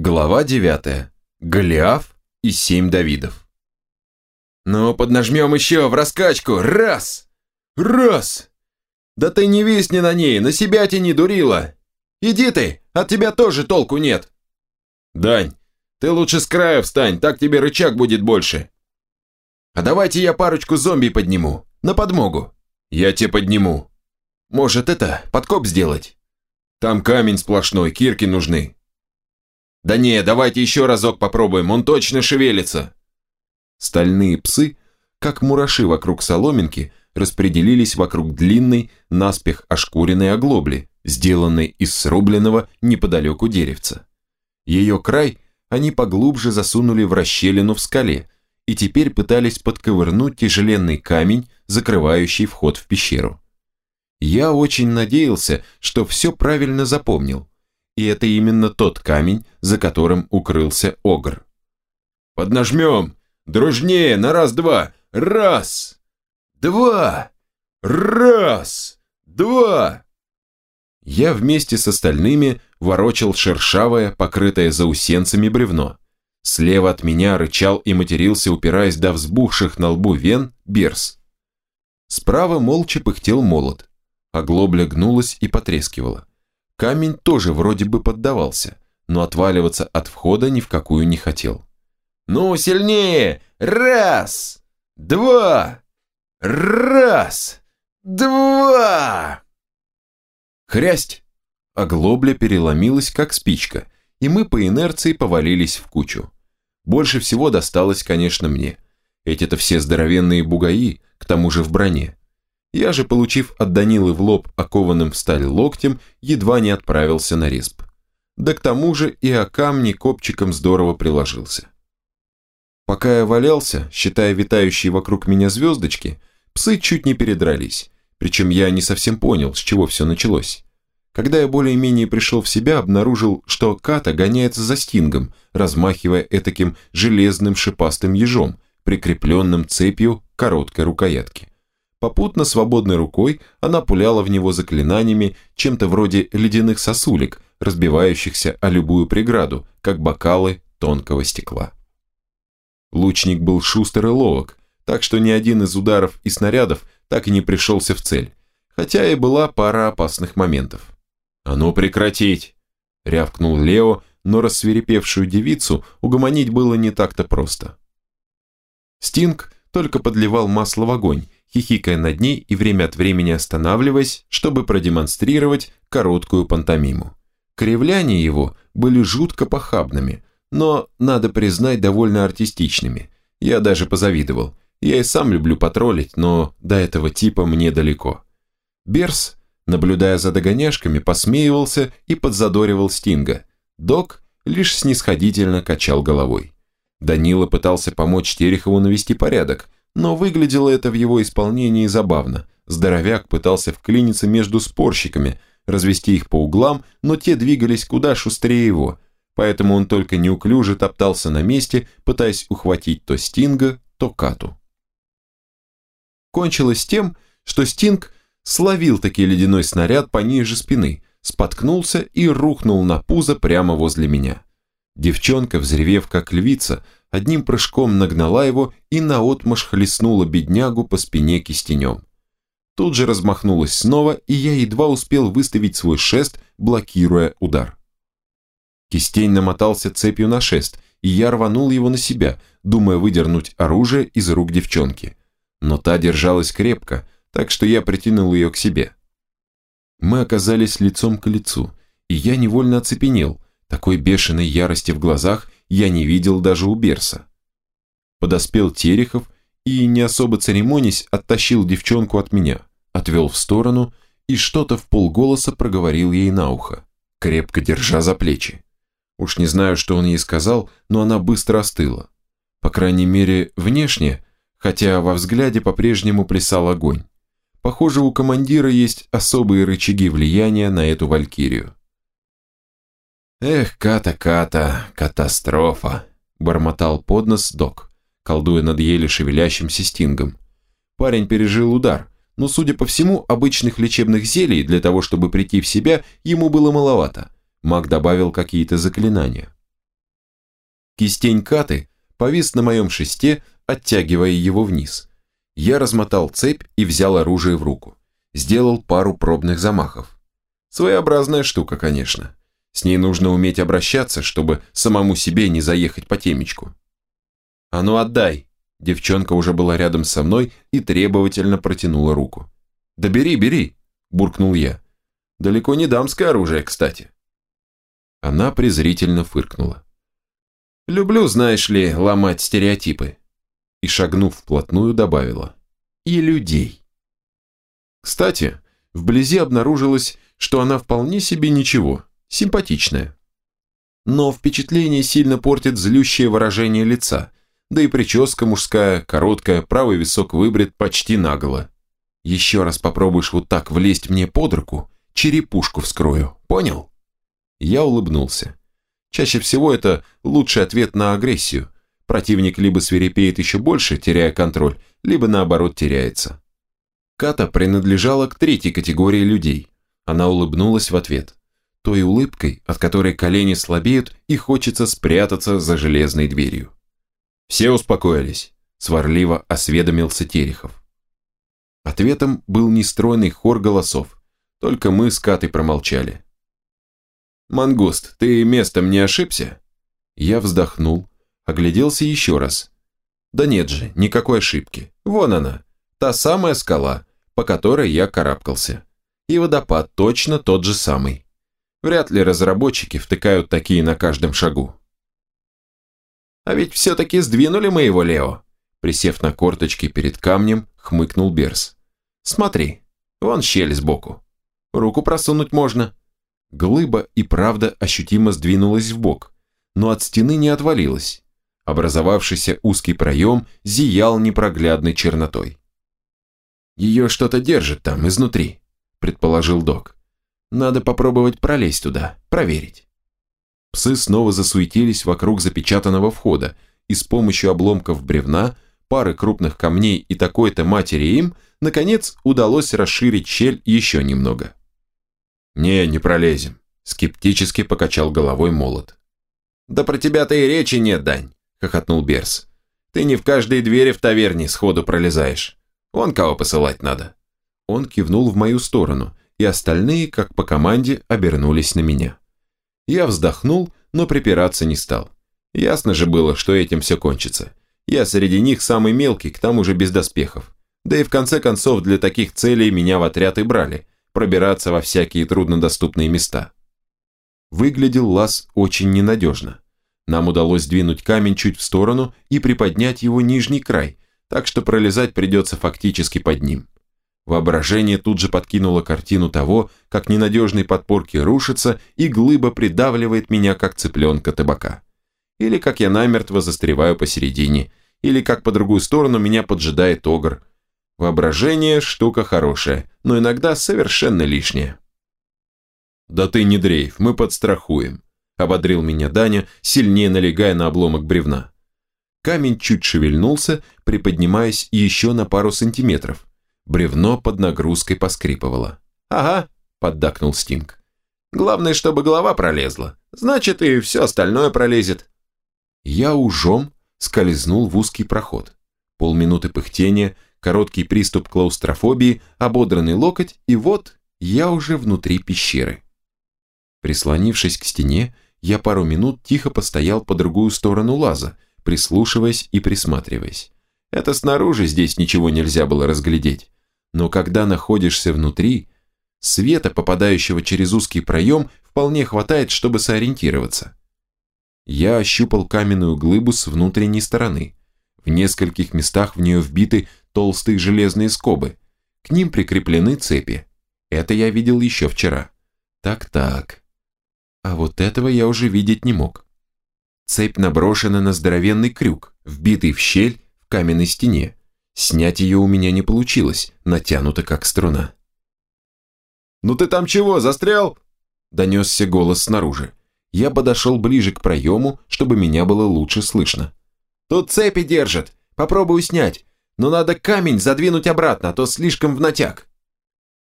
Глава 9. Голиаф и семь Давидов. «Ну, поднажмем еще в раскачку. Раз! Раз! Да ты не висни на ней, на себя тяни, дурила! Иди ты, от тебя тоже толку нет!» «Дань, ты лучше с края встань, так тебе рычаг будет больше!» «А давайте я парочку зомби подниму, на подмогу!» «Я тебе подниму!» «Может, это, подкоп сделать?» «Там камень сплошной, кирки нужны!» «Да не, давайте еще разок попробуем, он точно шевелится!» Стальные псы, как мураши вокруг соломинки, распределились вокруг длинной, наспех ошкуренной оглобли, сделанной из срубленного неподалеку деревца. Ее край они поглубже засунули в расщелину в скале и теперь пытались подковырнуть тяжеленный камень, закрывающий вход в пещеру. Я очень надеялся, что все правильно запомнил, и это именно тот камень, за которым укрылся Огр. «Поднажмем! Дружнее, на раз-два! Раз! Два! Раз! Два!» Я вместе с остальными ворочал шершавое, покрытое заусенцами бревно. Слева от меня рычал и матерился, упираясь до взбухших на лбу вен, берс. Справа молча пыхтел молот, а глобля гнулась и потрескивала. Камень тоже вроде бы поддавался, но отваливаться от входа ни в какую не хотел. «Ну, сильнее! Раз! Два! Раз! Два!» Хрясть! Оглобля переломилась, как спичка, и мы по инерции повалились в кучу. Больше всего досталось, конечно, мне. Эти-то все здоровенные бугаи, к тому же в броне. Я же, получив от Данилы в лоб окованным в сталь локтем, едва не отправился на рисп. Да к тому же и о камни копчиком здорово приложился. Пока я валялся, считая витающие вокруг меня звездочки, псы чуть не передрались, причем я не совсем понял, с чего все началось. Когда я более-менее пришел в себя, обнаружил, что Ката гоняется за стингом, размахивая этаким железным шипастым ежом, прикрепленным цепью короткой рукоятки. Попутно свободной рукой она пуляла в него заклинаниями, чем-то вроде ледяных сосулек, разбивающихся о любую преграду, как бокалы тонкого стекла. Лучник был шустер и ловок, так что ни один из ударов и снарядов так и не пришелся в цель, хотя и была пара опасных моментов. «А ну прекратить!» – рявкнул Лео, но рассверепевшую девицу угомонить было не так-то просто. Стинг только подливал масло в огонь, хихикая над ней и время от времени останавливаясь, чтобы продемонстрировать короткую пантомиму. Кривляния его были жутко похабными, но, надо признать, довольно артистичными. Я даже позавидовал. Я и сам люблю потроллить, но до этого типа мне далеко. Берс, наблюдая за догоняшками, посмеивался и подзадоривал Стинга. Док лишь снисходительно качал головой. Данила пытался помочь Терехову навести порядок, но выглядело это в его исполнении забавно. Здоровяк пытался вклиниться между спорщиками, развести их по углам, но те двигались куда шустрее его, поэтому он только неуклюже топтался на месте, пытаясь ухватить то Стинга, то Кату. Кончилось тем, что Стинг словил таки ледяной снаряд пониже спины, споткнулся и рухнул на пузо прямо возле меня. Девчонка, взревев как львица, одним прыжком нагнала его и наотмашь хлестнула беднягу по спине кистенем. Тут же размахнулась снова, и я едва успел выставить свой шест, блокируя удар. Кистень намотался цепью на шест, и я рванул его на себя, думая выдернуть оружие из рук девчонки. Но та держалась крепко, так что я притянул ее к себе. Мы оказались лицом к лицу, и я невольно оцепенел, такой бешеной ярости в глазах я не видел даже у Берса. Подоспел Терехов и, не особо церемонясь, оттащил девчонку от меня, отвел в сторону и что-то в полголоса проговорил ей на ухо, крепко держа за плечи. Уж не знаю, что он ей сказал, но она быстро остыла. По крайней мере, внешне, хотя во взгляде по-прежнему плясал огонь. Похоже, у командира есть особые рычаги влияния на эту валькирию. «Эх, Ката-Ката, катастрофа!» – бормотал под нос док, колдуя над еле шевелящимся стингом. Парень пережил удар, но, судя по всему, обычных лечебных зелий для того, чтобы прийти в себя, ему было маловато. Маг добавил какие-то заклинания. Кистень каты повис на моем шесте, оттягивая его вниз. Я размотал цепь и взял оружие в руку. Сделал пару пробных замахов. Своеобразная штука, конечно. С ней нужно уметь обращаться, чтобы самому себе не заехать по темечку. «А ну отдай!» Девчонка уже была рядом со мной и требовательно протянула руку. «Да бери, бери!» – буркнул я. «Далеко не дамское оружие, кстати». Она презрительно фыркнула. «Люблю, знаешь ли, ломать стереотипы». И, шагнув вплотную, добавила. «И людей». Кстати, вблизи обнаружилось, что она вполне себе ничего, симпатичная. Но впечатление сильно портит злющее выражение лица, да и прическа мужская, короткая, правый висок выбрит почти наголо. Еще раз попробуешь вот так влезть мне под руку, черепушку вскрою, понял? Я улыбнулся. Чаще всего это лучший ответ на агрессию. Противник либо свирепеет еще больше, теряя контроль, либо наоборот теряется. Ката принадлежала к третьей категории людей. Она улыбнулась в ответ. Той улыбкой, от которой колени слабеют и хочется спрятаться за железной дверью. «Все успокоились», – сварливо осведомился Терехов. Ответом был нестройный хор голосов, только мы с Катой промолчали. «Мангуст, ты местом не ошибся?» Я вздохнул, огляделся еще раз. Да нет же, никакой ошибки. Вон она, та самая скала, по которой я карабкался. И водопад точно тот же самый. Вряд ли разработчики втыкают такие на каждом шагу. А ведь все-таки сдвинули мы его, Лео. Присев на корточки перед камнем, хмыкнул Берс. Смотри, вон щель сбоку. Руку просунуть можно. Глыба и правда ощутимо сдвинулась в бок, но от стены не отвалилась. Образовавшийся узкий проем зиял непроглядной чернотой. «Ее что-то держит там, изнутри», – предположил док. «Надо попробовать пролезть туда, проверить». Псы снова засуетились вокруг запечатанного входа, и с помощью обломков бревна, пары крупных камней и такой-то матери им, наконец, удалось расширить щель еще немного. «Не, не пролезем», – скептически покачал головой молот. «Да про тебя-то и речи нет, Дань», – хохотнул Берс. «Ты не в каждой двери в таверне сходу пролезаешь. Вон кого посылать надо». Он кивнул в мою сторону, и остальные, как по команде, обернулись на меня. Я вздохнул, но припираться не стал. Ясно же было, что этим все кончится. Я среди них самый мелкий, к тому же без доспехов. Да и в конце концов для таких целей меня в отряд и брали, пробираться во всякие труднодоступные места. Выглядел лаз очень ненадежно. Нам удалось сдвинуть камень чуть в сторону и приподнять его нижний край, так что пролезать придется фактически под ним. Воображение тут же подкинуло картину того, как ненадежные подпорки рушатся и глыба придавливает меня, как цыпленка табака. Или как я намертво застреваю посередине, или как по другую сторону меня поджидает огр. Воображение – штука хорошая, но иногда совершенно лишняя. «Да ты не дрейф, мы подстрахуем», – ободрил меня Даня, сильнее налегая на обломок бревна. Камень чуть шевельнулся, приподнимаясь еще на пару сантиметров Бревно под нагрузкой поскрипывало. «Ага», – поддакнул Стинг. «Главное, чтобы голова пролезла. Значит, и все остальное пролезет». Я ужом скользнул в узкий проход. Полминуты пыхтения, короткий приступ клаустрофобии, ободранный локоть, и вот я уже внутри пещеры. Прислонившись к стене, я пару минут тихо постоял по другую сторону лаза, прислушиваясь и присматриваясь. Это снаружи здесь ничего нельзя было разглядеть но когда находишься внутри, света, попадающего через узкий проем, вполне хватает, чтобы сориентироваться. Я ощупал каменную глыбу с внутренней стороны. В нескольких местах в нее вбиты толстые железные скобы. К ним прикреплены цепи. Это я видел еще вчера. Так-так. А вот этого я уже видеть не мог. Цепь наброшена на здоровенный крюк, вбитый в щель в каменной стене. Снять ее у меня не получилось, натянута как струна. «Ну ты там чего, застрял?» Донесся голос снаружи. Я подошел ближе к проему, чтобы меня было лучше слышно. «Тут цепи держат, попробую снять, но надо камень задвинуть обратно, а то слишком в натяг».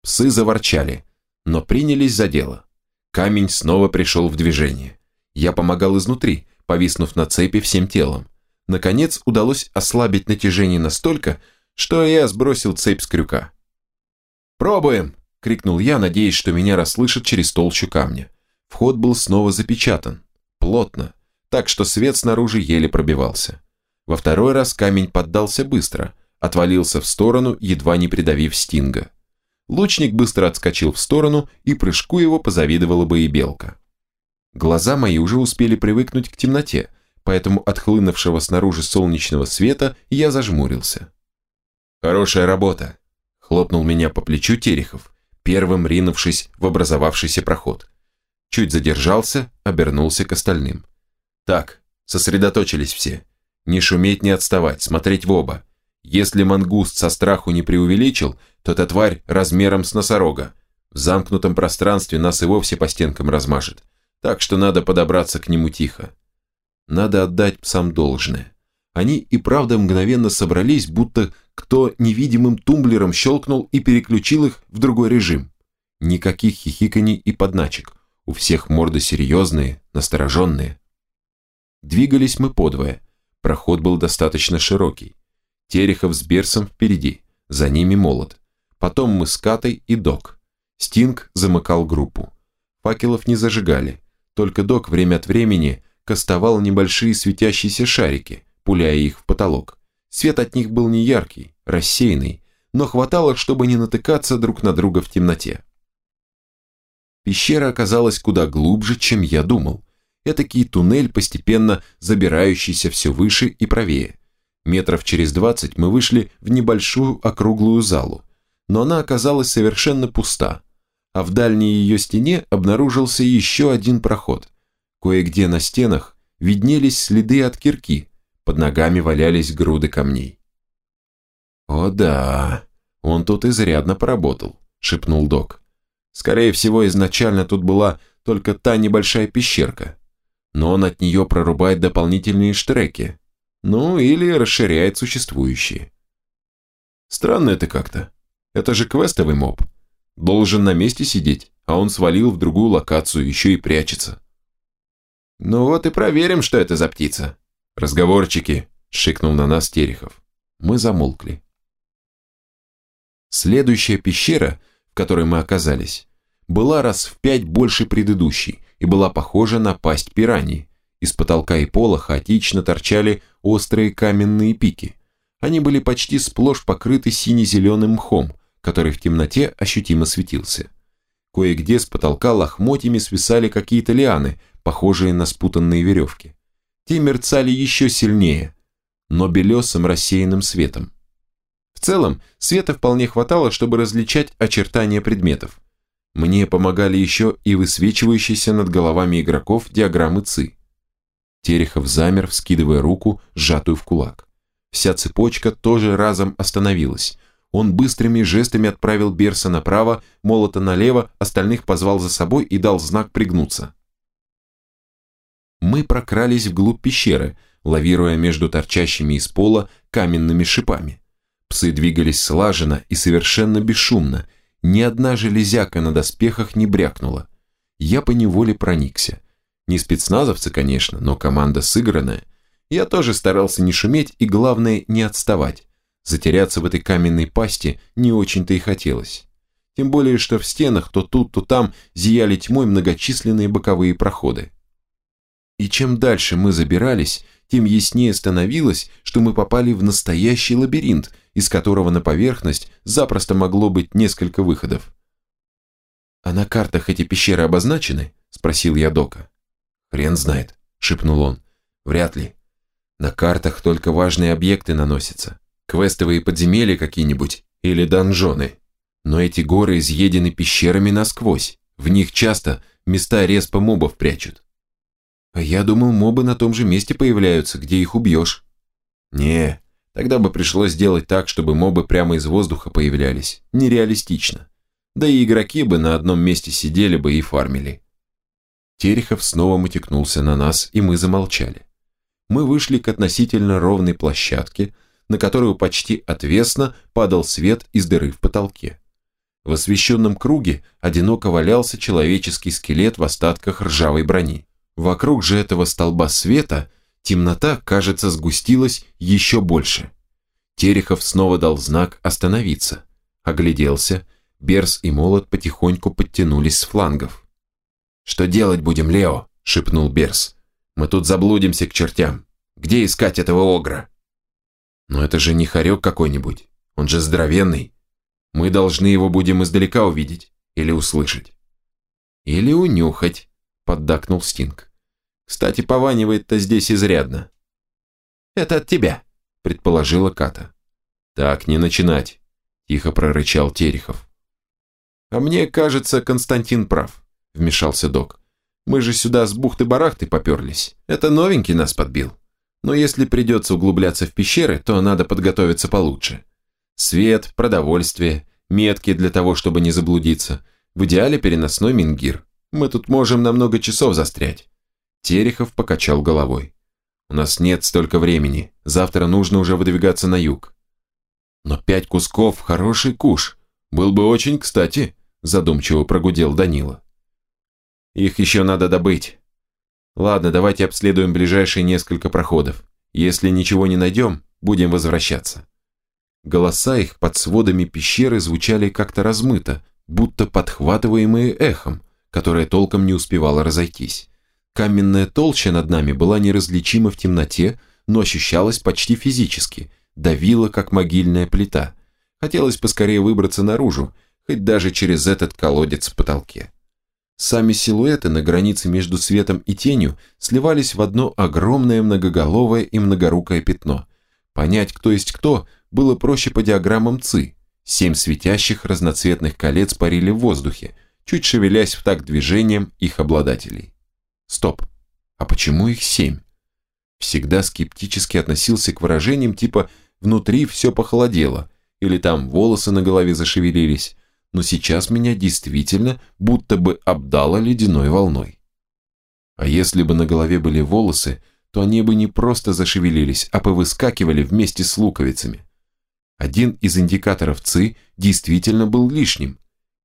Псы заворчали, но принялись за дело. Камень снова пришел в движение. Я помогал изнутри, повиснув на цепи всем телом. Наконец удалось ослабить натяжение настолько, что я сбросил цепь с крюка. «Пробуем!» – крикнул я, надеясь, что меня расслышат через толщу камня. Вход был снова запечатан. Плотно, так что свет снаружи еле пробивался. Во второй раз камень поддался быстро, отвалился в сторону, едва не придавив Стинга. Лучник быстро отскочил в сторону, и прыжку его позавидовала бы и белка. Глаза мои уже успели привыкнуть к темноте, поэтому от хлынувшего снаружи солнечного света я зажмурился. «Хорошая работа!» – хлопнул меня по плечу Терехов, первым ринувшись в образовавшийся проход. Чуть задержался, обернулся к остальным. «Так, сосредоточились все. Не шуметь, не отставать, смотреть в оба. Если мангуст со страху не преувеличил, то эта тварь размером с носорога. В замкнутом пространстве нас и вовсе по стенкам размажет. Так что надо подобраться к нему тихо. Надо отдать псам должное. Они и правда мгновенно собрались, будто кто невидимым тумблером щелкнул и переключил их в другой режим. Никаких хихиканий и подначек. У всех морды серьезные, настороженные. Двигались мы подвое. Проход был достаточно широкий. Терехов с Берсом впереди, за ними молот. Потом мы с Катой и Док. Стинг замыкал группу. Факелов не зажигали, только Док время от времени кастовал небольшие светящиеся шарики, пуляя их в потолок. Свет от них был не яркий, рассеянный, но хватало, чтобы не натыкаться друг на друга в темноте. Пещера оказалась куда глубже, чем я думал. Этакий туннель, постепенно забирающийся все выше и правее. Метров через двадцать мы вышли в небольшую округлую залу, но она оказалась совершенно пуста, а в дальней ее стене обнаружился еще один проход. Кое-где на стенах виднелись следы от кирки, под ногами валялись груды камней. «О да, он тут изрядно поработал», – шепнул док. «Скорее всего, изначально тут была только та небольшая пещерка, но он от нее прорубает дополнительные штреки, ну или расширяет существующие. Странно это как-то. Это же квестовый моб. Должен на месте сидеть, а он свалил в другую локацию, еще и прячется. Ну вот и проверим, что это за птица. Разговорчики, шикнул на нас Терехов. Мы замолкли. Следующая пещера, в которой мы оказались, была раз в пять больше предыдущей и была похожа на пасть пираньи. Из потолка и пола хаотично торчали острые каменные пики. Они были почти сплошь покрыты сине-зеленым мхом, который в темноте ощутимо светился. Кое-где с потолка лохмотьями свисали какие-то лианы, похожие на спутанные веревки. Те мерцали еще сильнее, но белесым рассеянным светом. В целом, света вполне хватало, чтобы различать очертания предметов. Мне помогали еще и высвечивающиеся над головами игроков диаграммы ЦИ. Терехов замер, вскидывая руку, сжатую в кулак. Вся цепочка тоже разом остановилась. Он быстрыми жестами отправил Берса направо, молота налево, остальных позвал за собой и дал знак пригнуться. Мы прокрались вглубь пещеры, лавируя между торчащими из пола каменными шипами. Псы двигались слаженно и совершенно бесшумно, ни одна железяка на доспехах не брякнула. Я поневоле проникся. Не спецназовцы, конечно, но команда сыгранная. Я тоже старался не шуметь и, главное, не отставать. Затеряться в этой каменной пасти не очень-то и хотелось. Тем более, что в стенах то тут, то там зияли тьмой многочисленные боковые проходы. И чем дальше мы забирались, тем яснее становилось, что мы попали в настоящий лабиринт, из которого на поверхность запросто могло быть несколько выходов. «А на картах эти пещеры обозначены?» – спросил я Дока. «Хрен знает», – шепнул он. «Вряд ли. На картах только важные объекты наносятся. Квестовые подземелья какие-нибудь или донжоны. Но эти горы изъедены пещерами насквозь. В них часто места респа мобов прячут. А я думал, мобы на том же месте появляются, где их убьешь. Не, тогда бы пришлось сделать так, чтобы мобы прямо из воздуха появлялись. Нереалистично. Да и игроки бы на одном месте сидели бы и фармили. Терехов снова мотекнулся на нас, и мы замолчали. Мы вышли к относительно ровной площадке, на которую почти отвесно падал свет из дыры в потолке. В освещенном круге одиноко валялся человеческий скелет в остатках ржавой брони. Вокруг же этого столба света темнота, кажется, сгустилась еще больше. Терехов снова дал знак остановиться. Огляделся, Берс и Молот потихоньку подтянулись с флангов. «Что делать будем, Лео?» – шепнул Берс. «Мы тут заблудимся к чертям. Где искать этого огра?» «Но это же не хорек какой-нибудь. Он же здоровенный. Мы должны его будем издалека увидеть или услышать». «Или унюхать», – поддакнул Стинг. «Кстати, пованивает-то здесь изрядно». «Это от тебя», – предположила Ката. «Так, не начинать», – тихо прорычал Терехов. «А мне кажется, Константин прав», – вмешался док. «Мы же сюда с бухты-барахты поперлись. Это новенький нас подбил. Но если придется углубляться в пещеры, то надо подготовиться получше. Свет, продовольствие, метки для того, чтобы не заблудиться. В идеале переносной мингир. Мы тут можем на много часов застрять». Терехов покачал головой. «У нас нет столько времени. Завтра нужно уже выдвигаться на юг». «Но пять кусков – хороший куш. Был бы очень кстати», задумчиво прогудел Данила. Их еще надо добыть. Ладно, давайте обследуем ближайшие несколько проходов. Если ничего не найдем, будем возвращаться. Голоса их под сводами пещеры звучали как-то размыто, будто подхватываемые эхом, которое толком не успевало разойтись. Каменная толща над нами была неразличима в темноте, но ощущалась почти физически, давила, как могильная плита. Хотелось поскорее выбраться наружу, хоть даже через этот колодец в потолке. Сами силуэты на границе между светом и тенью сливались в одно огромное многоголовое и многорукое пятно. Понять, кто есть кто, было проще по диаграммам ЦИ. Семь светящих разноцветных колец парили в воздухе, чуть шевелясь в такт движением их обладателей. Стоп, а почему их семь? Всегда скептически относился к выражениям типа «внутри все похолодело» или там волосы на голове зашевелились, но сейчас меня действительно будто бы обдало ледяной волной. А если бы на голове были волосы, то они бы не просто зашевелились, а повыскакивали вместе с луковицами. Один из индикаторов ЦИ действительно был лишним,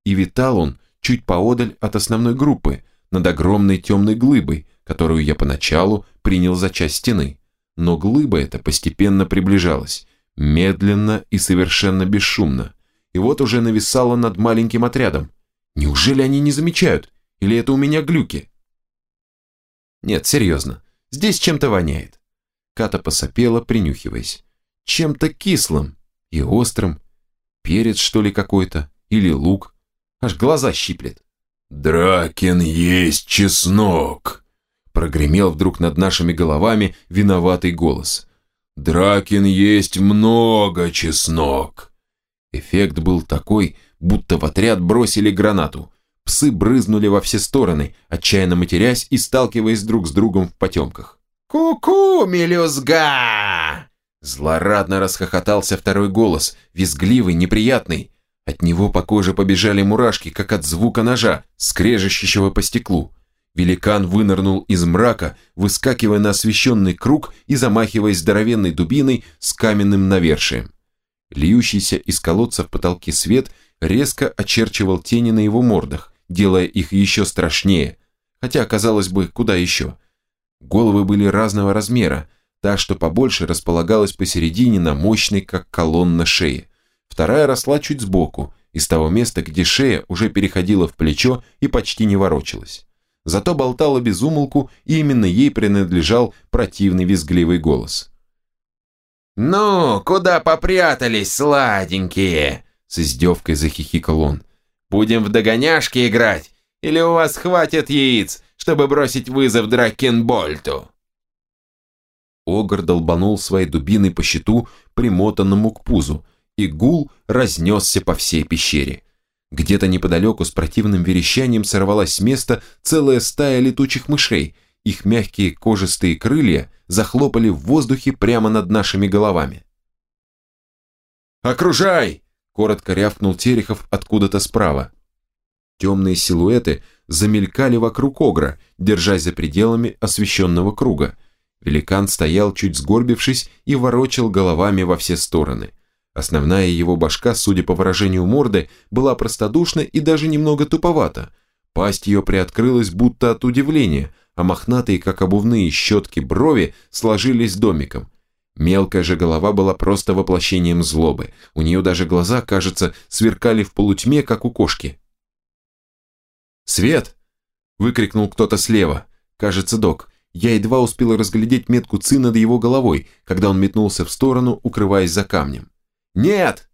и витал он чуть поодаль от основной группы, над огромной темной глыбой, которую я поначалу принял за часть стены. Но глыба эта постепенно приближалась, медленно и совершенно бесшумно, и вот уже нависала над маленьким отрядом. Неужели они не замечают? Или это у меня глюки? Нет, серьезно, здесь чем-то воняет. Ката посопела, принюхиваясь. Чем-то кислым и острым. Перец, что ли, какой-то? Или лук? Аж глаза щиплет. «Дракен есть чеснок!» Прогремел вдруг над нашими головами виноватый голос. «Дракен есть много чеснок!» Эффект был такой, будто в отряд бросили гранату. Псы брызнули во все стороны, отчаянно матерясь и сталкиваясь друг с другом в потемках. «Ку-ку, мелюзга!» Злорадно расхохотался второй голос, визгливый, неприятный. От него по коже побежали мурашки, как от звука ножа, скрежещущего по стеклу. Великан вынырнул из мрака, выскакивая на освещенный круг и замахиваясь здоровенной дубиной с каменным навершием. Льющийся из колодца в потолке свет резко очерчивал тени на его мордах, делая их еще страшнее, хотя, казалось бы, куда еще. Головы были разного размера, та, что побольше, располагалась посередине на мощной, как колонна шеи. Вторая росла чуть сбоку, из того места, где шея уже переходила в плечо и почти не ворочалась. Зато болтала без умолку, и именно ей принадлежал противный визгливый голос. «Ну, куда попрятались, сладенькие?» С издевкой захихикал он. «Будем в догоняшки играть? Или у вас хватит яиц, чтобы бросить вызов Дракенбольту?» Огр долбанул своей дубиной по щиту, примотанному к пузу, и гул разнесся по всей пещере. Где-то неподалеку с противным верещанием сорвалась с места целая стая летучих мышей, их мягкие кожистые крылья захлопали в воздухе прямо над нашими головами. «Окружай!» – коротко рявкнул Терехов откуда-то справа. Темные силуэты замелькали вокруг Огра, держась за пределами освещенного круга. Великан стоял, чуть сгорбившись, и ворочал головами во все стороны. Основная его башка, судя по выражению морды, была простодушна и даже немного туповата. Пасть ее приоткрылась будто от удивления, а мохнатые, как обувные щетки брови, сложились домиком. Мелкая же голова была просто воплощением злобы. У нее даже глаза, кажется, сверкали в полутьме, как у кошки. «Свет!» – выкрикнул кто-то слева. Кажется, док. Я едва успел разглядеть метку ци над его головой, когда он метнулся в сторону, укрываясь за камнем. «Нет!»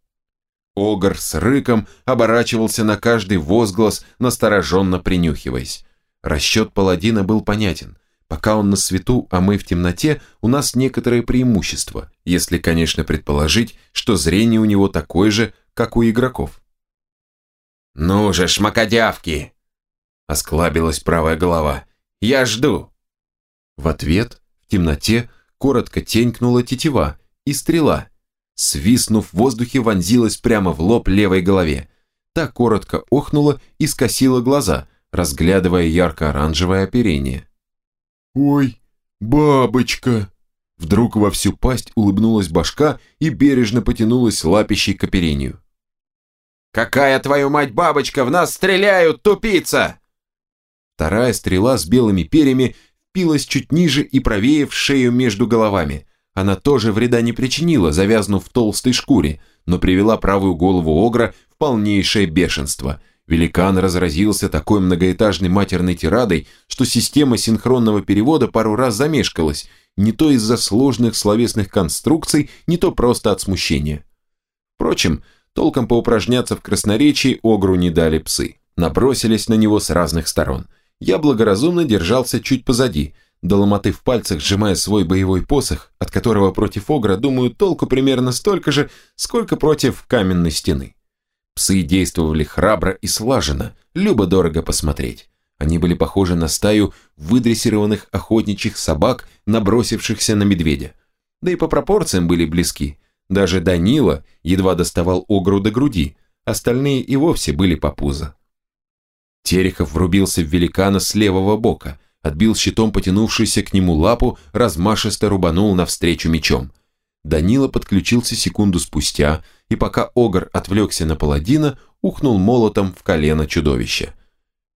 Огр с рыком оборачивался на каждый возглас, настороженно принюхиваясь. Расчет паладина был понятен. Пока он на свету, а мы в темноте, у нас некоторое преимущество, если, конечно, предположить, что зрение у него такое же, как у игроков. «Ну же, шмакодявки!» Осклабилась правая голова. «Я жду!» В ответ, в темноте, коротко тенькнула тетива и стрела. Свистнув в воздухе, вонзилась прямо в лоб левой голове. Та коротко охнула и скосила глаза, разглядывая ярко-оранжевое оперение. «Ой, бабочка!» Вдруг во всю пасть улыбнулась башка и бережно потянулась лапищей к оперению. «Какая, твою мать, бабочка! В нас стреляют, тупица!» Вторая стрела с белыми перьями впилась чуть ниже и правее в шею между головами. Она тоже вреда не причинила, завязнув в толстой шкуре, но привела правую голову Огра в полнейшее бешенство. Великан разразился такой многоэтажной матерной тирадой, что система синхронного перевода пару раз замешкалась, не то из-за сложных словесных конструкций, не то просто от смущения. Впрочем, толком поупражняться в красноречии Огру не дали псы. Набросились на него с разных сторон – я благоразумно держался чуть позади, до ломоты в пальцах сжимая свой боевой посох, от которого против Огра, думаю, толку примерно столько же, сколько против каменной стены. Псы действовали храбро и слаженно, любо-дорого посмотреть. Они были похожи на стаю выдрессированных охотничьих собак, набросившихся на медведя. Да и по пропорциям были близки. Даже Данила едва доставал Огру до груди, остальные и вовсе были по пузо. Терехов врубился в великана с левого бока, отбил щитом потянувшуюся к нему лапу, размашисто рубанул навстречу мечом. Данила подключился секунду спустя, и пока Огр отвлекся на паладина, ухнул молотом в колено чудовища.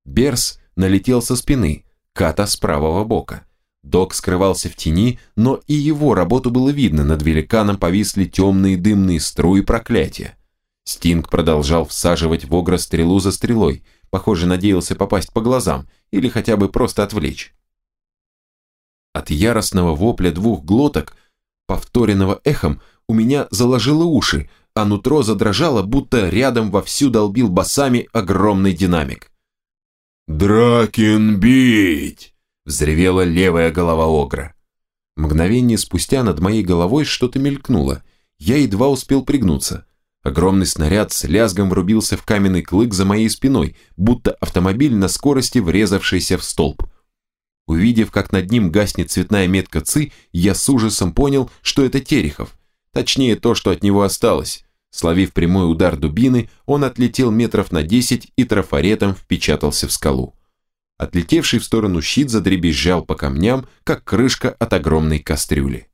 Берс налетел со спины, Ката с правого бока. Док скрывался в тени, но и его работу было видно, над великаном повисли темные дымные струи проклятия. Стинг продолжал всаживать в Огра стрелу за стрелой, Похоже, надеялся попасть по глазам или хотя бы просто отвлечь. От яростного вопля двух глоток, повторенного эхом, у меня заложило уши, а нутро задрожало, будто рядом вовсю долбил басами огромный динамик. «Дракин бить!» – взревела левая голова Огра. Мгновение спустя над моей головой что-то мелькнуло. Я едва успел пригнуться. Огромный снаряд с лязгом врубился в каменный клык за моей спиной, будто автомобиль на скорости врезавшийся в столб. Увидев, как над ним гаснет цветная метка ЦИ, я с ужасом понял, что это Терехов. Точнее, то, что от него осталось. Словив прямой удар дубины, он отлетел метров на 10 и трафаретом впечатался в скалу. Отлетевший в сторону щит задребезжал по камням, как крышка от огромной кастрюли.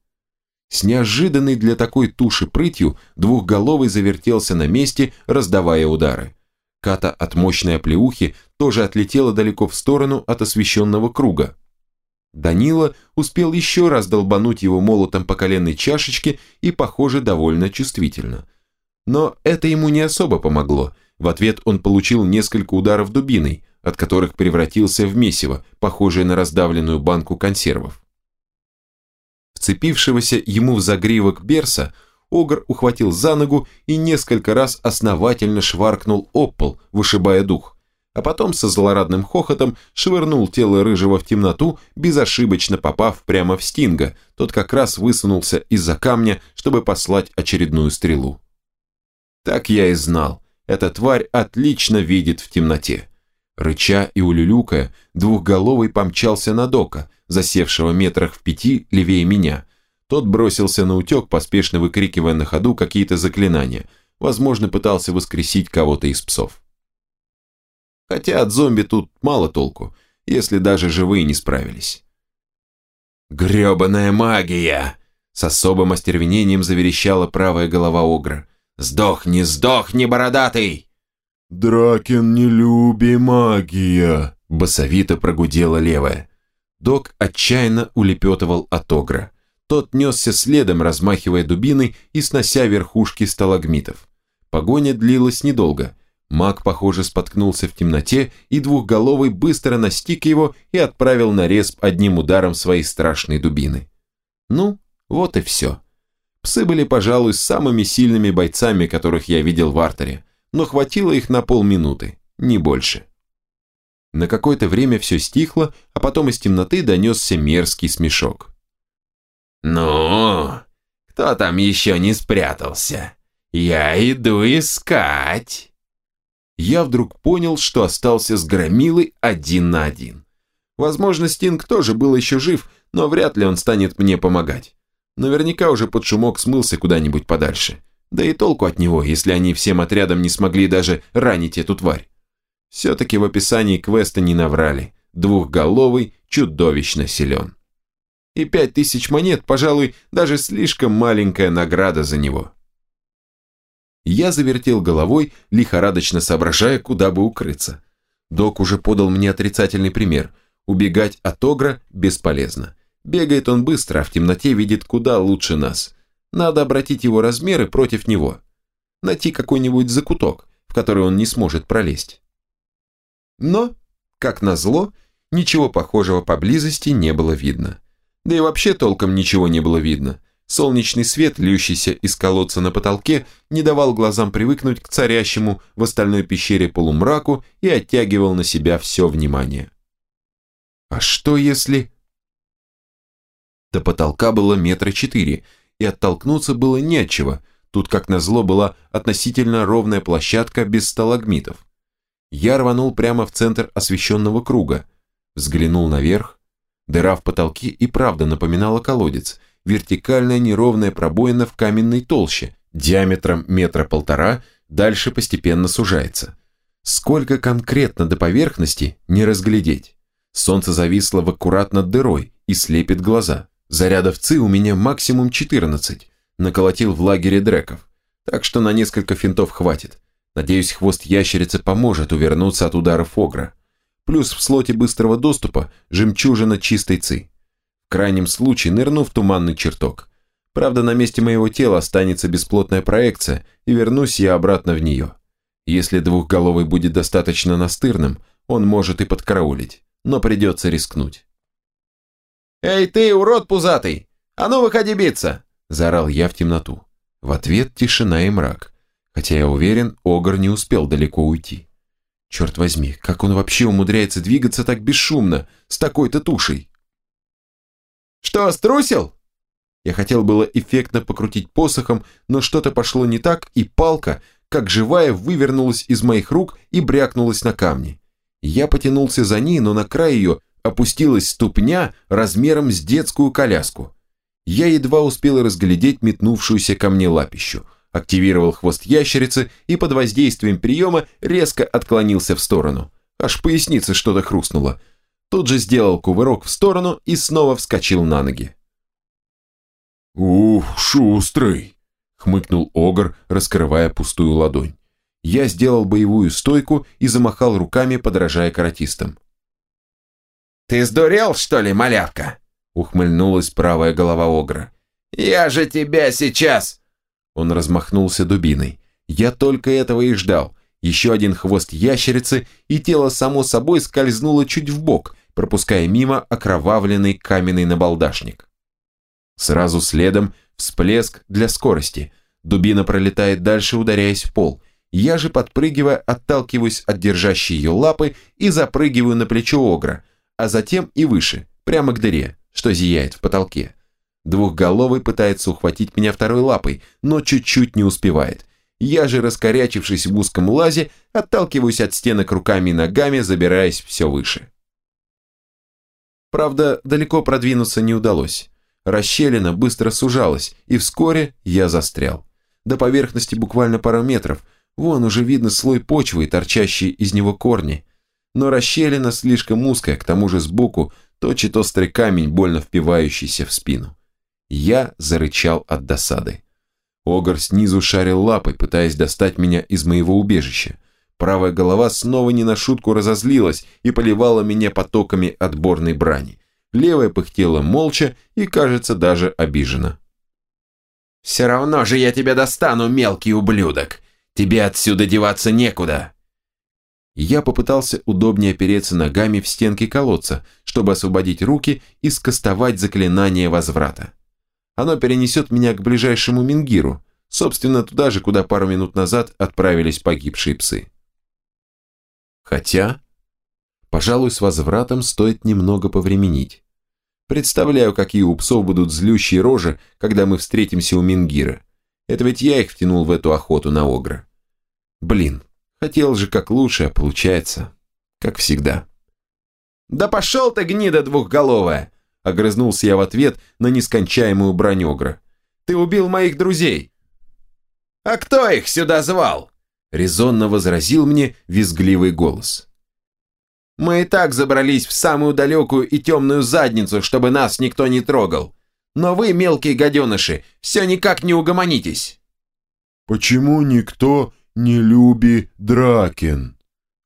С неожиданной для такой туши прытью двухголовый завертелся на месте, раздавая удары. Ката от мощной оплеухи тоже отлетела далеко в сторону от освещенного круга. Данила успел еще раз долбануть его молотом по коленной чашечке и, похоже, довольно чувствительно. Но это ему не особо помогло. В ответ он получил несколько ударов дубиной, от которых превратился в месиво, похожее на раздавленную банку консервов. Вцепившегося ему в загривок Берса, Огр ухватил за ногу и несколько раз основательно шваркнул об пол, вышибая дух, а потом со злорадным хохотом швырнул тело рыжего в темноту, безошибочно попав прямо в Стинга, тот как раз высунулся из-за камня, чтобы послать очередную стрелу. Так я и знал, эта тварь отлично видит в темноте. Рыча и улюлюкая, двухголовый помчался на дока, засевшего метрах в пяти левее меня. Тот бросился на утек, поспешно выкрикивая на ходу какие-то заклинания. Возможно, пытался воскресить кого-то из псов. Хотя от зомби тут мало толку, если даже живые не справились. «Гребаная магия!» С особым остервенением заверещала правая голова Огра. «Сдохни, сдохни, бородатый!» «Дракен не люби магия!» Басовито прогудела левая. Док отчаянно улепетывал от огра. Тот несся следом, размахивая дубиной и снося верхушки сталагмитов. Погоня длилась недолго. Маг, похоже, споткнулся в темноте, и двухголовый быстро настиг его и отправил на респ одним ударом своей страшной дубины. Ну, вот и все. Псы были, пожалуй, самыми сильными бойцами, которых я видел в артере, но хватило их на полминуты, не больше. На какое-то время все стихло, а потом из темноты донесся мерзкий смешок. «Ну, кто там еще не спрятался? Я иду искать!» Я вдруг понял, что остался с Громилой один на один. Возможно, Стинг тоже был еще жив, но вряд ли он станет мне помогать. Наверняка уже под шумок смылся куда-нибудь подальше. Да и толку от него, если они всем отрядом не смогли даже ранить эту тварь. Все-таки в описании квеста не наврали. Двухголовый чудовищно силен и пять тысяч монет, пожалуй, даже слишком маленькая награда за него. Я завертел головой, лихорадочно соображая, куда бы укрыться. Док уже подал мне отрицательный пример. Убегать от Огра бесполезно. Бегает он быстро, а в темноте видит куда лучше нас. Надо обратить его размеры против него. Найти какой-нибудь закуток, в который он не сможет пролезть. Но, как назло, ничего похожего поблизости не было видно. Да и вообще толком ничего не было видно. Солнечный свет, льющийся из колодца на потолке, не давал глазам привыкнуть к царящему в остальной пещере полумраку и оттягивал на себя все внимание. А что если... До потолка было метра четыре, и оттолкнуться было нечего. Тут, как назло, была относительно ровная площадка без сталагмитов. Я рванул прямо в центр освещенного круга, взглянул наверх, Дыра в потолке и правда напоминала колодец, вертикальная неровная пробоина в каменной толще, диаметром метра полтора, дальше постепенно сужается. Сколько конкретно до поверхности, не разглядеть. Солнце зависло в аккурат над дырой и слепит глаза. Зарядов ЦИ у меня максимум 14. Наколотил в лагере дреков. Так что на несколько финтов хватит. Надеюсь, хвост ящерицы поможет увернуться от ударов Огра плюс в слоте быстрого доступа жемчужина чистой ци. В крайнем случае нырну в туманный чертог. Правда, на месте моего тела останется бесплотная проекция, и вернусь я обратно в нее. Если двухголовый будет достаточно настырным, он может и подкараулить, но придется рискнуть. «Эй ты, урод пузатый! А ну выходи биться!» – заорал я в темноту. В ответ тишина и мрак, хотя я уверен, Огр не успел далеко уйти. Черт возьми, как он вообще умудряется двигаться так бесшумно, с такой-то тушей? «Что, струсил?» Я хотел было эффектно покрутить посохом, но что-то пошло не так, и палка, как живая, вывернулась из моих рук и брякнулась на камни. Я потянулся за ней, но на край ее опустилась ступня размером с детскую коляску. Я едва успел разглядеть метнувшуюся ко мне лапищу – активировал хвост ящерицы и под воздействием приема резко отклонился в сторону. Аж поясница что-то хрустнула. Тут же сделал кувырок в сторону и снова вскочил на ноги. «Ух, шустрый!» — хмыкнул Огр, раскрывая пустую ладонь. Я сделал боевую стойку и замахал руками, подражая каратистам. «Ты сдурел, что ли, малявка?» — ухмыльнулась правая голова Огра. «Я же тебя сейчас!» Он размахнулся дубиной. Я только этого и ждал. Еще один хвост ящерицы, и тело само собой скользнуло чуть в бок, пропуская мимо окровавленный каменный набалдашник. Сразу следом всплеск для скорости. Дубина пролетает дальше, ударяясь в пол. Я же, подпрыгивая, отталкиваюсь от держащей ее лапы и запрыгиваю на плечо Огра, а затем и выше, прямо к дыре, что зияет в потолке. Двухголовый пытается ухватить меня второй лапой, но чуть-чуть не успевает. Я же, раскорячившись в узком лазе, отталкиваюсь от стенок руками и ногами, забираясь все выше. Правда, далеко продвинуться не удалось. Расщелина быстро сужалась, и вскоре я застрял. До поверхности буквально пару метров, вон уже видно слой почвы и торчащие из него корни. Но расщелина слишком узкая, к тому же сбоку точит острый камень, больно впивающийся в спину. Я зарычал от досады. Огр снизу шарил лапой, пытаясь достать меня из моего убежища. Правая голова снова не на шутку разозлилась и поливала меня потоками отборной брани. левая пыхтела молча и, кажется, даже обижена. «Все равно же я тебя достану, мелкий ублюдок! Тебе отсюда деваться некуда!» Я попытался удобнее опереться ногами в стенки колодца, чтобы освободить руки и скостовать заклинание возврата. Оно перенесет меня к ближайшему Мингиру, собственно, туда же, куда пару минут назад отправились погибшие псы. Хотя, пожалуй, с возвратом стоит немного повременить. Представляю, какие у псов будут злющие рожи, когда мы встретимся у Мингира. Это ведь я их втянул в эту охоту на Огра. Блин, хотел же как лучше, а получается, как всегда. «Да пошел ты, гнида двухголовая!» Огрызнулся я в ответ на нескончаемую Огра. «Ты убил моих друзей!» «А кто их сюда звал?» Резонно возразил мне визгливый голос. Мы и так забрались в самую далекую и темную задницу, чтобы нас никто не трогал. Но вы, мелкие гаденыши, все никак не угомонитесь». «Почему никто не любит Дракен?»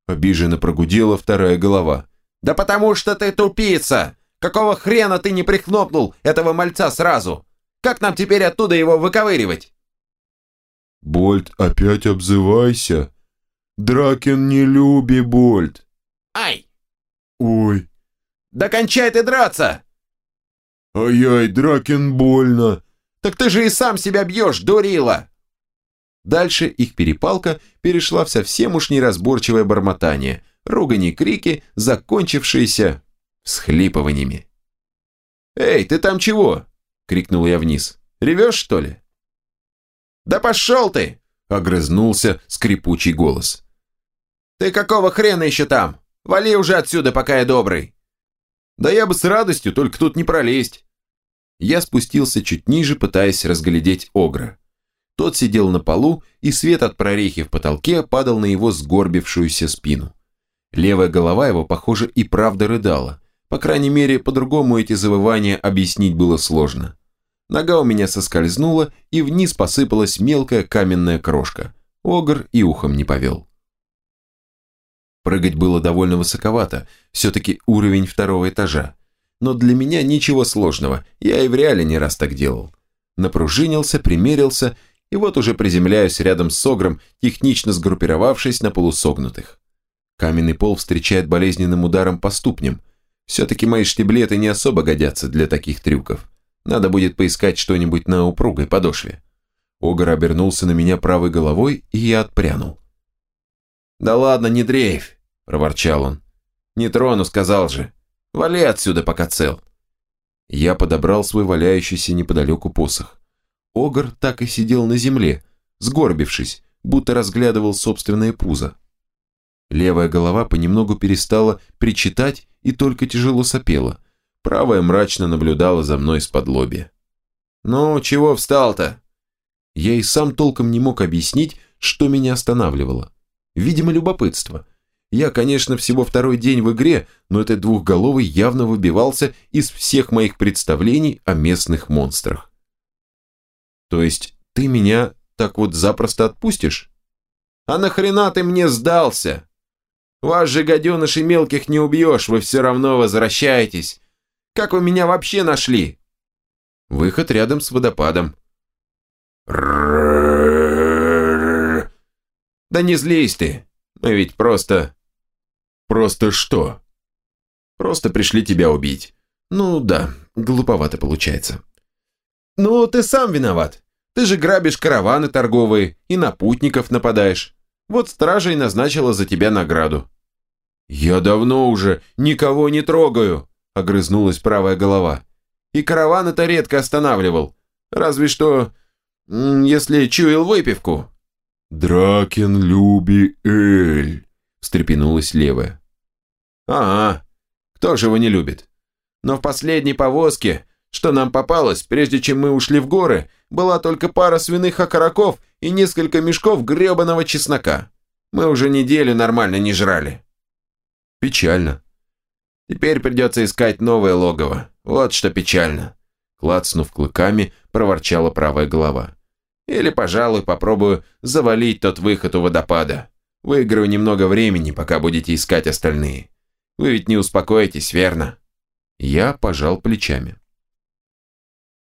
Обиженно прогудела вторая голова. «Да потому что ты тупица! Какого хрена ты не прихлопнул этого мальца сразу? Как нам теперь оттуда его выковыривать?» «Больт, опять обзывайся. Дракен не любит Больт. Ай! Ой. Да кончай ты драться! Ай-яй, Дракен больно. Так ты же и сам себя бьешь, дурила! Дальше их перепалка перешла в совсем уж неразборчивое бормотание, ругань и крики, закончившиеся всхлипываниями. «Эй, ты там чего?» — крикнул я вниз. «Ревешь, что ли?» «Да пошел ты!» — огрызнулся скрипучий голос. «Ты какого хрена еще там? Вали уже отсюда, пока я добрый!» «Да я бы с радостью, только тут не пролезть!» Я спустился чуть ниже, пытаясь разглядеть Огра. Тот сидел на полу, и свет от прорехи в потолке падал на его сгорбившуюся спину. Левая голова его, похоже, и правда рыдала. По крайней мере, по-другому эти завывания объяснить было сложно. Нога у меня соскользнула, и вниз посыпалась мелкая каменная крошка. Огр и ухом не повел. Прыгать было довольно высоковато, все-таки уровень второго этажа. Но для меня ничего сложного, я и в реале не раз так делал. Напружинился, примерился, и вот уже приземляюсь рядом с Огром, технично сгруппировавшись на полусогнутых. Каменный пол встречает болезненным ударом по ступням. Все-таки мои штиблеты не особо годятся для таких трюков. Надо будет поискать что-нибудь на упругой подошве. Огр обернулся на меня правой головой, и я отпрянул. «Да ладно, не дрейфь!» – проворчал он. «Не трону, сказал же. Вали отсюда, пока цел». Я подобрал свой валяющийся неподалеку посох. Огр так и сидел на земле, сгорбившись, будто разглядывал собственное пузо. Левая голова понемногу перестала причитать и только тяжело сопела. Правая мрачно наблюдала за мной с-под лобья. «Ну, чего встал-то?» Я и сам толком не мог объяснить, что меня останавливало. Видимо, любопытство. Я, конечно, всего второй день в игре, но этот двухголовый явно выбивался из всех моих представлений о местных монстрах. То есть ты меня так вот запросто отпустишь? А нахрена ты мне сдался? Вас же, гаденыши мелких, не убьешь, вы все равно возвращаетесь. Как вы меня вообще нашли? Выход рядом с водопадом. Да не злись ты. Мы ведь просто... Просто что? Просто пришли тебя убить. Ну да, глуповато получается. Ну, ты сам виноват. Ты же грабишь караваны торговые и на путников нападаешь. Вот стража и назначила за тебя награду. Я давно уже никого не трогаю, огрызнулась правая голова. И караваны-то редко останавливал. Разве что, если чуял выпивку. «Дракен люби Эль», – встрепенулась левая. «Ага, кто же его не любит? Но в последней повозке, что нам попалось, прежде чем мы ушли в горы, была только пара свиных окороков и несколько мешков гребаного чеснока. Мы уже неделю нормально не жрали». «Печально». «Теперь придется искать новое логово. Вот что печально». Клацнув клыками, проворчала правая голова. Или, пожалуй, попробую завалить тот выход у водопада. Выиграю немного времени, пока будете искать остальные. Вы ведь не успокоитесь, верно? Я пожал плечами.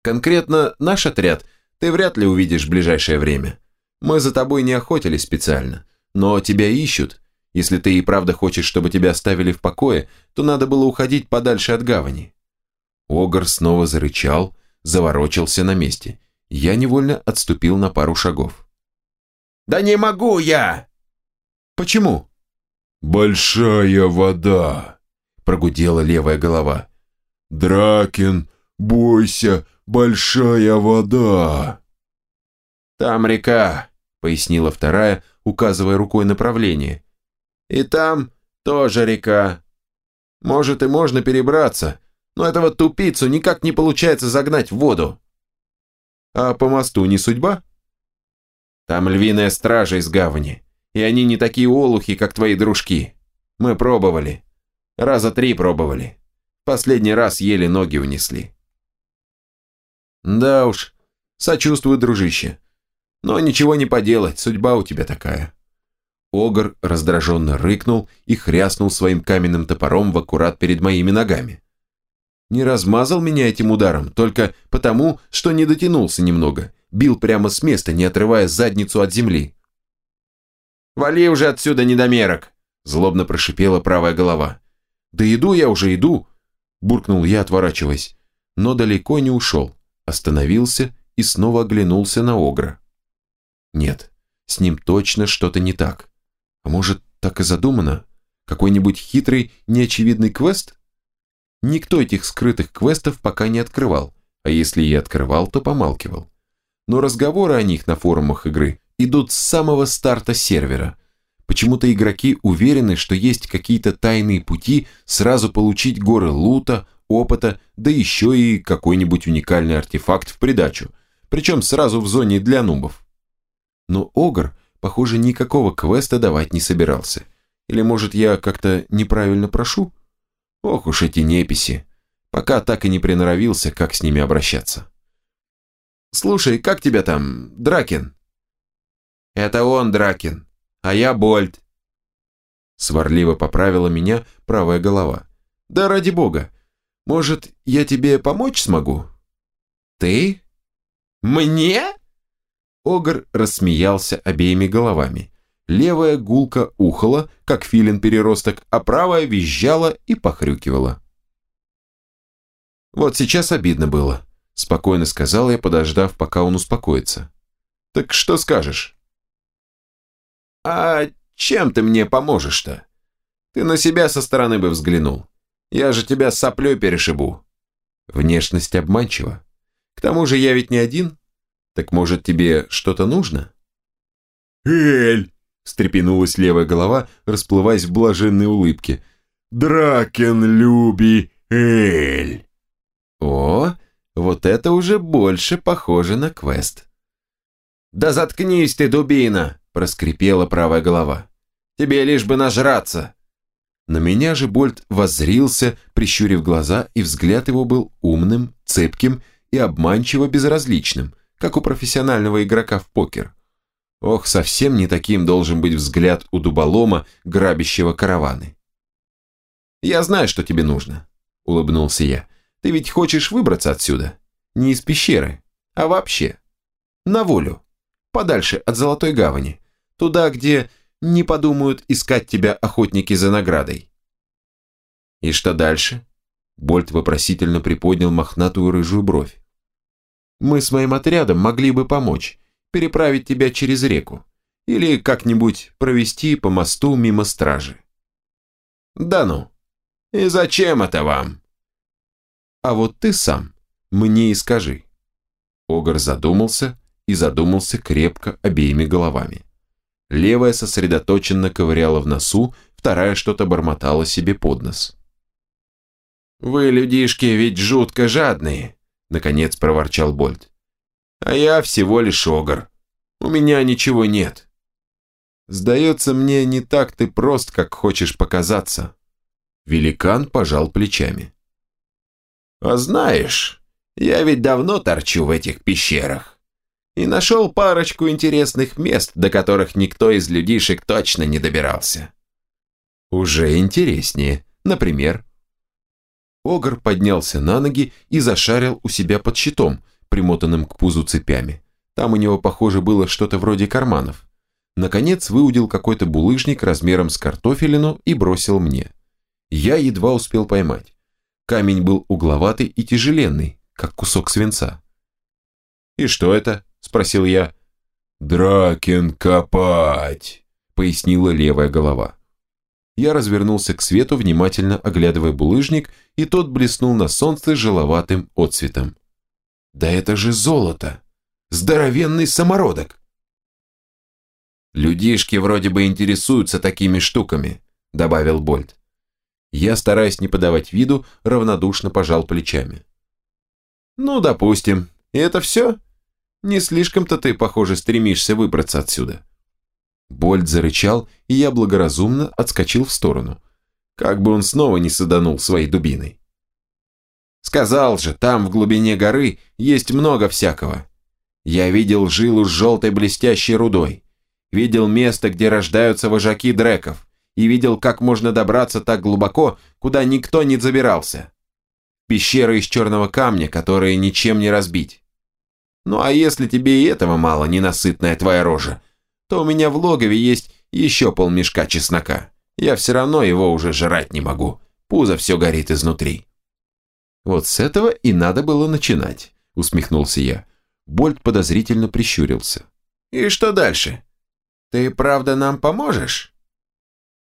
Конкретно наш отряд ты вряд ли увидишь в ближайшее время. Мы за тобой не охотились специально, но тебя ищут. Если ты и правда хочешь, чтобы тебя оставили в покое, то надо было уходить подальше от гавани. Огр снова зарычал, заворочился на месте. Я невольно отступил на пару шагов. «Да не могу я!» «Почему?» «Большая вода!» – прогудела левая голова. «Дракен, бойся, большая вода!» «Там река», – пояснила вторая, указывая рукой направление. «И там тоже река. Может и можно перебраться, но этого тупицу никак не получается загнать в воду». «А по мосту не судьба?» «Там львиная стража из гавани, и они не такие олухи, как твои дружки. Мы пробовали. Раза три пробовали. Последний раз еле ноги унесли». «Да уж, сочувствую, дружище. Но ничего не поделать, судьба у тебя такая». Огр раздраженно рыкнул и хряснул своим каменным топором в аккурат перед моими ногами. Не размазал меня этим ударом, только потому, что не дотянулся немного, бил прямо с места, не отрывая задницу от земли. «Вали уже отсюда, недомерок!» – злобно прошипела правая голова. «Да иду я уже, иду!» – буркнул я, отворачиваясь. Но далеко не ушел, остановился и снова оглянулся на Огра. Нет, с ним точно что-то не так. А может, так и задумано? Какой-нибудь хитрый, неочевидный квест? Никто этих скрытых квестов пока не открывал, а если и открывал, то помалкивал. Но разговоры о них на форумах игры идут с самого старта сервера. Почему-то игроки уверены, что есть какие-то тайные пути сразу получить горы лута, опыта, да еще и какой-нибудь уникальный артефакт в придачу, причем сразу в зоне для нубов но Огр, похоже, никакого квеста давать не собирался. Или, может, я как-то неправильно прошу? Ох уж эти неписи. Пока так и не приноровился, как с ними обращаться. «Слушай, как тебя там, Дракин?» «Это он, Дракин, а я Больт». Сварливо поправила меня правая голова. «Да ради бога, может, я тебе помочь смогу?» «Ты? Мне?» Огр рассмеялся обеими головами. Левая гулка ухала, как филин-переросток, а правая визжала и похрюкивала. «Вот сейчас обидно было», – спокойно сказал я, подождав, пока он успокоится. «Так что скажешь?» «А чем ты мне поможешь-то? Ты на себя со стороны бы взглянул. Я же тебя соплей перешибу». Внешность обманчива. К тому же я ведь не один. Так может тебе что-то нужно? Эль! встрепенулась левая голова, расплываясь в блаженной улыбке. Дракен люби Эль! О, вот это уже больше похоже на квест. «Да заткнись ты, дубина!» – проскрипела правая голова. «Тебе лишь бы нажраться!» На меня же Больт воззрился, прищурив глаза, и взгляд его был умным, цепким и обманчиво безразличным – как у профессионального игрока в покер. Ох, совсем не таким должен быть взгляд у дуболома, грабящего караваны. «Я знаю, что тебе нужно», — улыбнулся я. «Ты ведь хочешь выбраться отсюда? Не из пещеры, а вообще. На волю. Подальше от Золотой Гавани. Туда, где не подумают искать тебя охотники за наградой». «И что дальше?» Больт вопросительно приподнял мохнатую рыжую бровь. Мы с моим отрядом могли бы помочь, переправить тебя через реку или как-нибудь провести по мосту мимо стражи. Да ну, и зачем это вам? А вот ты сам мне и скажи. Огр задумался и задумался крепко обеими головами. Левая сосредоточенно ковыряла в носу, вторая что-то бормотала себе под нос. «Вы, людишки, ведь жутко жадные наконец проворчал Больт. А я всего лишь огр. У меня ничего нет. Сдается мне, не так ты прост, как хочешь показаться. Великан пожал плечами. А знаешь, я ведь давно торчу в этих пещерах. И нашел парочку интересных мест, до которых никто из людишек точно не добирался. Уже интереснее. Например, Огр поднялся на ноги и зашарил у себя под щитом, примотанным к пузу цепями. Там у него, похоже, было что-то вроде карманов. Наконец выудил какой-то булыжник размером с картофелину и бросил мне. Я едва успел поймать. Камень был угловатый и тяжеленный, как кусок свинца. «И что это?» – спросил я. «Дракен копать», – пояснила левая голова. Я развернулся к свету, внимательно оглядывая булыжник, и тот блеснул на солнце желоватым отцветом. «Да это же золото! Здоровенный самородок!» «Людишки вроде бы интересуются такими штуками», – добавил Больт. Я, стараясь не подавать виду, равнодушно пожал плечами. «Ну, допустим. И это все? Не слишком-то ты, похоже, стремишься выбраться отсюда». Больт зарычал, и я благоразумно отскочил в сторону. Как бы он снова не саданул своей дубиной. «Сказал же, там в глубине горы есть много всякого. Я видел жилу с желтой блестящей рудой. Видел место, где рождаются вожаки дреков и видел, как можно добраться так глубоко, куда никто не забирался. Пещеры из черного камня, которые ничем не разбить. Ну а если тебе и этого мало, ненасытная твоя рожа, то у меня в логове есть еще полмешка чеснока. Я все равно его уже жрать не могу. Пузо все горит изнутри. Вот с этого и надо было начинать, усмехнулся я. Больт подозрительно прищурился. И что дальше? Ты правда нам поможешь?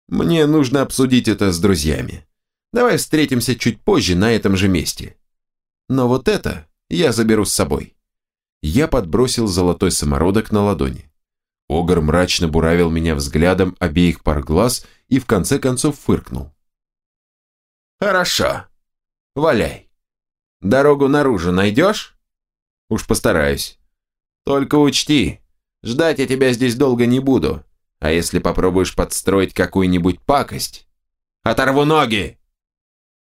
Мне нужно обсудить это с друзьями. Давай встретимся чуть позже на этом же месте. Но вот это я заберу с собой. Я подбросил золотой самородок на ладони. Огр мрачно буравил меня взглядом обеих пар глаз и в конце концов фыркнул. «Хорошо. Валяй. Дорогу наружу найдешь?» «Уж постараюсь. Только учти, ждать я тебя здесь долго не буду. А если попробуешь подстроить какую-нибудь пакость? Оторву ноги!»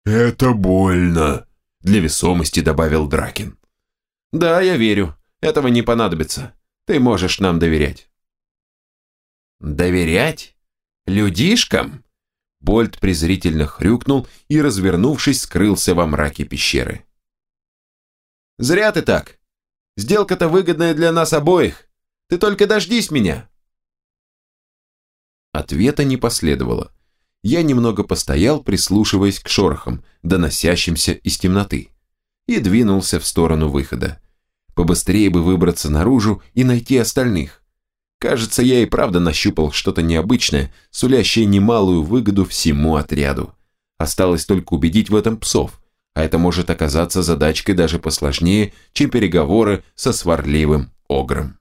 «Это больно», – для весомости добавил Дракин. «Да, я верю. Этого не понадобится. Ты можешь нам доверять». «Доверять? Людишкам?» Больт презрительно хрюкнул и, развернувшись, скрылся во мраке пещеры. «Зря ты так. Сделка-то выгодная для нас обоих. Ты только дождись меня!» Ответа не последовало. Я немного постоял, прислушиваясь к шорохам, доносящимся из темноты, и двинулся в сторону выхода. Побыстрее бы выбраться наружу и найти остальных. Кажется, я и правда нащупал что-то необычное, сулящее немалую выгоду всему отряду. Осталось только убедить в этом псов, а это может оказаться задачкой даже посложнее, чем переговоры со сварливым огром.